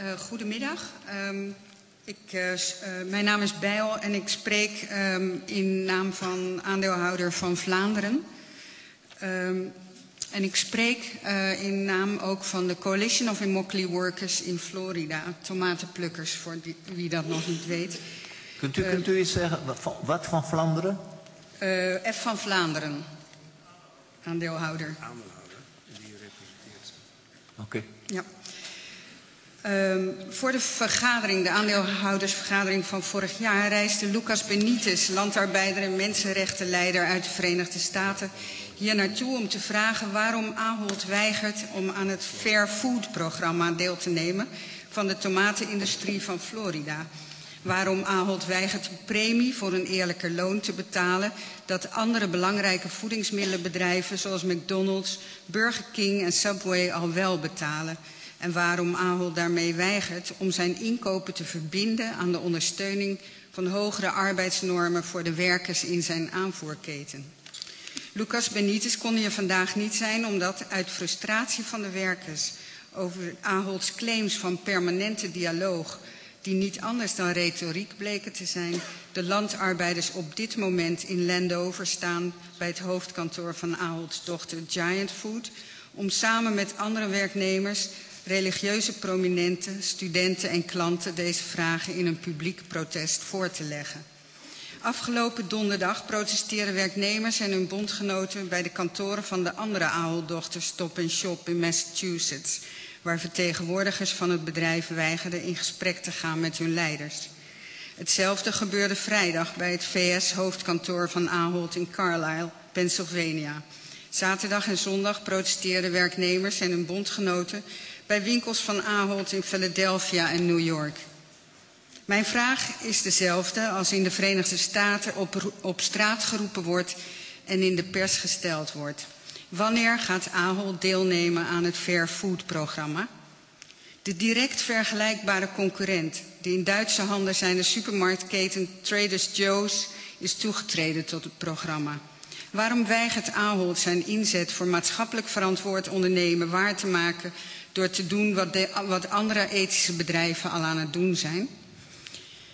Uh, goedemiddag. Um, ik, uh, mijn naam is Bijl en ik spreek um, in naam van aandeelhouder van Vlaanderen. Um, en ik spreek uh, in naam ook van de Coalition of Immokalee Workers in Florida. Tomatenplukkers, voor die, wie dat nog niet weet. Kunt u, kunt u eens zeggen, wat van Vlaanderen? F van Vlaanderen. Aandeelhouder. Aandeelhouder, die representeert. Oké. Okay. Ja. Um, voor de vergadering, de aandeelhoudersvergadering van vorig jaar, reisde Lucas Benitez, landarbeider en mensenrechtenleider uit de Verenigde Staten, hier naartoe om te vragen waarom Ahold weigert om aan het Fair Food programma deel te nemen van de tomatenindustrie van Florida. Waarom Ahold weigert een premie voor een eerlijker loon te betalen dat andere belangrijke voedingsmiddelenbedrijven zoals McDonald's, Burger King en Subway al wel betalen en waarom Ahold daarmee weigert om zijn inkopen te verbinden aan de ondersteuning van hogere arbeidsnormen voor de werkers in zijn aanvoerketen. Lucas Benitez kon hier vandaag niet zijn omdat uit frustratie van de werkers over Aholds claims van permanente dialoog, die niet anders dan retoriek bleken te zijn, de landarbeiders op dit moment in Landover staan bij het hoofdkantoor van Aholds dochter Giant Food, om samen met andere werknemers religieuze prominenten, studenten en klanten deze vragen in een publiek protest voor te leggen. Afgelopen donderdag protesteerden werknemers en hun bondgenoten bij de kantoren van de andere Ahold-dochter Stop Shop in Massachusetts, waar vertegenwoordigers van het bedrijf weigerden in gesprek te gaan met hun leiders. Hetzelfde gebeurde vrijdag bij het VS-hoofdkantoor van Ahold in Carlisle, Pennsylvania. Zaterdag en zondag protesteerden werknemers en hun bondgenoten bij winkels van Ahold in Philadelphia en New York. Mijn vraag is dezelfde als in de Verenigde Staten op, op straat geroepen wordt en in de pers gesteld wordt. Wanneer gaat Ahold deelnemen aan het Fair Food programma? De direct vergelijkbare concurrent, die in Duitse handen zijn de supermarktketen Traders Joe's, is toegetreden tot het programma. Waarom weigert Ahold zijn inzet voor maatschappelijk verantwoord ondernemen waar te maken door te doen wat, wat andere ethische bedrijven al aan het doen zijn?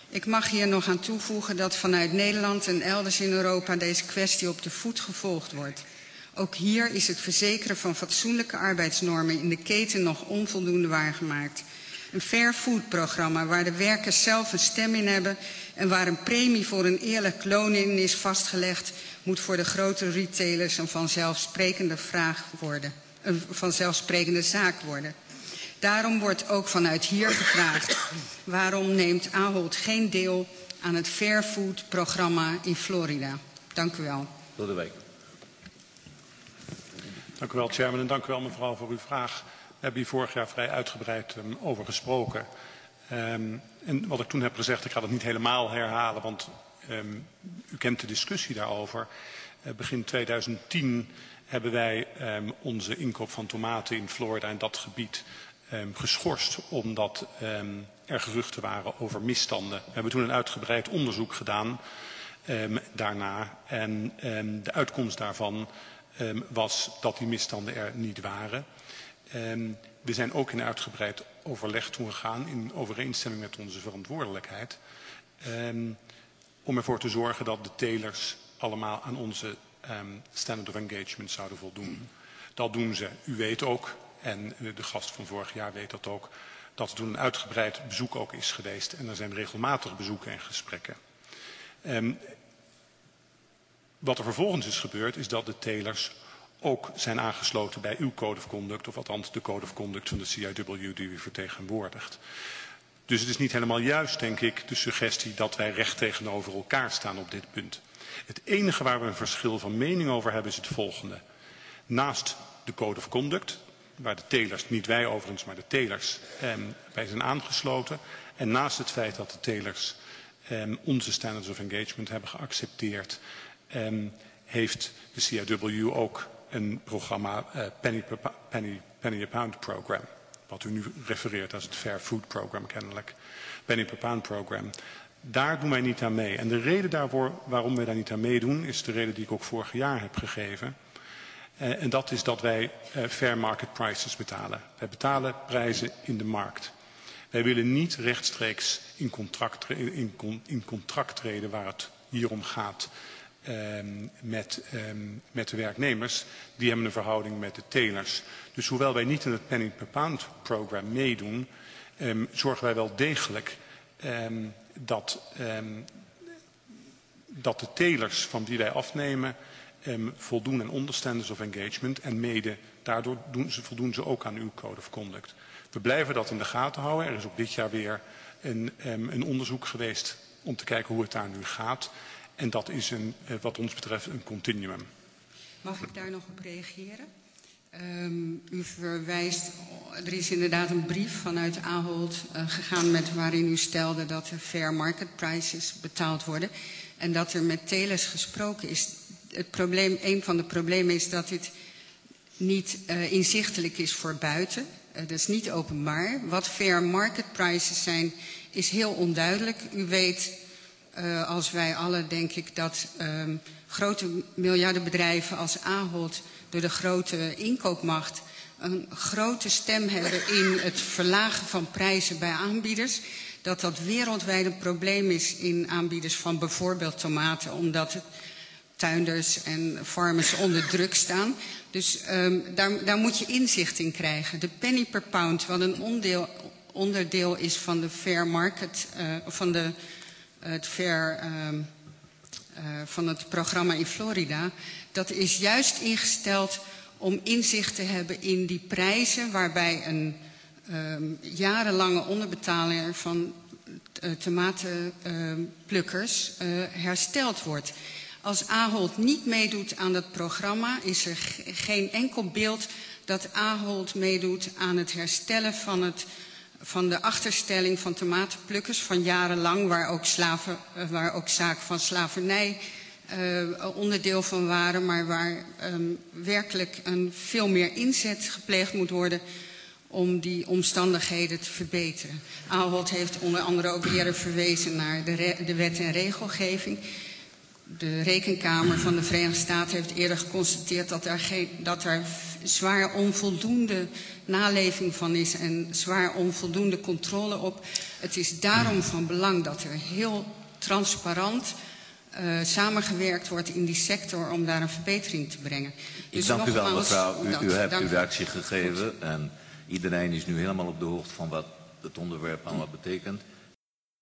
Ik mag hier nog aan toevoegen dat vanuit Nederland en elders in Europa deze kwestie op de voet gevolgd wordt. Ook hier is het verzekeren van fatsoenlijke arbeidsnormen in de keten nog onvoldoende waargemaakt. Een fair food programma waar de werkers zelf een stem in hebben en waar een premie voor een eerlijk loon in is vastgelegd, moet voor de grote retailers een vanzelfsprekende vraag worden, een vanzelfsprekende zaak worden. Daarom wordt ook vanuit hier gevraagd: waarom neemt Ahold geen deel aan het Fair Food programma in Florida? Dank u wel. Lodewijk. Dank u wel, chairman, en dank u wel, mevrouw, voor uw vraag. We hebben hier vorig jaar vrij uitgebreid um, over gesproken. Um, en wat ik toen heb gezegd, ik ga dat niet helemaal herhalen, want um, u kent de discussie daarover. Uh, begin 2010 hebben wij onze inkoop van tomaten in Florida en dat gebied geschorst omdat er geruchten waren over misstanden. We hebben toen een uitgebreid onderzoek gedaan daarna en de uitkomst daarvan was dat die misstanden er niet waren. We zijn ook in uitgebreid overleg toen gegaan in overeenstemming met onze verantwoordelijkheid om ervoor te zorgen dat de telers allemaal aan onze standard of engagement zouden voldoen. Dat doen ze. U weet ook, en de gast van vorig jaar weet dat ook, dat er toen een uitgebreid bezoek ook is geweest. En er zijn regelmatig bezoeken en gesprekken. Um, wat er vervolgens is gebeurd, is dat de telers ook zijn aangesloten bij uw code of conduct, of althans de code of conduct van de CIW die u vertegenwoordigt. Dus het is niet helemaal juist, denk ik, de suggestie dat wij recht tegenover elkaar staan op dit punt. Het enige waar we een verschil van mening over hebben is het volgende. Naast de code of conduct, waar de telers, niet wij overigens, maar de telers eh, bij zijn aangesloten. En naast het feit dat de telers eh, onze standards of engagement hebben geaccepteerd, eh, heeft de CIW ook een programma uh, penny, penny, penny a Pound Program. Wat u nu refereert als het Fair Food Program kennelijk. Penny per Pound Program. Daar doen wij niet aan mee. En de reden daarvoor waarom wij daar niet aan meedoen, is de reden die ik ook vorig jaar heb gegeven. Uh, en dat is dat wij uh, fair market prices betalen. Wij betalen prijzen in de markt. Wij willen niet rechtstreeks in contract, in, in contract treden waar het hier om gaat um, met, um, met de werknemers. Die hebben een verhouding met de telers. Dus hoewel wij niet in het penny per pound program meedoen, um, zorgen wij wel degelijk dat, dat de telers van wie wij afnemen voldoen aan understanders of engagement en mede daardoor doen ze, voldoen ze ook aan uw code of conduct. We blijven dat in de gaten houden. Er is ook dit jaar weer een, een onderzoek geweest om te kijken hoe het daar nu gaat. En dat is een, eh, wat ons betreft een continuum. Mag ik daar nog op reageren? Um, u verwijst, er is inderdaad een brief vanuit Ahold uh, gegaan met waarin u stelde dat er fair market prices betaald worden. En dat er met telers gesproken is. Het probleem, een van de problemen is dat dit niet uh, inzichtelijk is voor buiten. Dat is niet openbaar. Wat fair market prices zijn, is heel onduidelijk. U weet uh, als wij allen, denk ik, dat um, grote miljardenbedrijven als Ahold door de grote inkoopmacht een grote stem hebben in het verlagen van prijzen bij aanbieders. Dat dat wereldwijd een probleem is in aanbieders van bijvoorbeeld tomaten, omdat tuinders en farmers onder druk staan. Dus um, daar, daar moet je inzicht in krijgen. De penny per pound, wat een ondeel, onderdeel is van de fair market, uh, van de het ver uh, uh, van het programma in Florida, dat is juist ingesteld om inzicht te hebben in die prijzen waarbij een um, jarenlange onderbetaler van uh, tomatenplukkers uh, hersteld wordt. Als Ahold niet meedoet aan dat programma, is er geen enkel beeld dat Ahold meedoet aan het herstellen van het van de achterstelling van tomatenplukkers van jarenlang, waar ook, slaven, eh, waar ook zaken van slavernij uh, onderdeel van waren, maar waar um, werkelijk een veel meer inzet gepleegd moet worden om die omstandigheden te verbeteren. Ahold heeft onder andere ook eerder verwezen naar de, de wet en regelgeving. De Rekenkamer van de Verenigde Staten heeft eerder geconstateerd dat er, geen, dat er zwaar onvoldoende naleving van is en zwaar onvoldoende controle op. Het is daarom van belang dat er heel transparant uh, samengewerkt wordt in die sector om daar een verbetering te brengen. Dus Ik dank u wel mevrouw. U, u hebt uw reactie gegeven en iedereen is nu helemaal op de hoogte van wat het onderwerp allemaal betekent.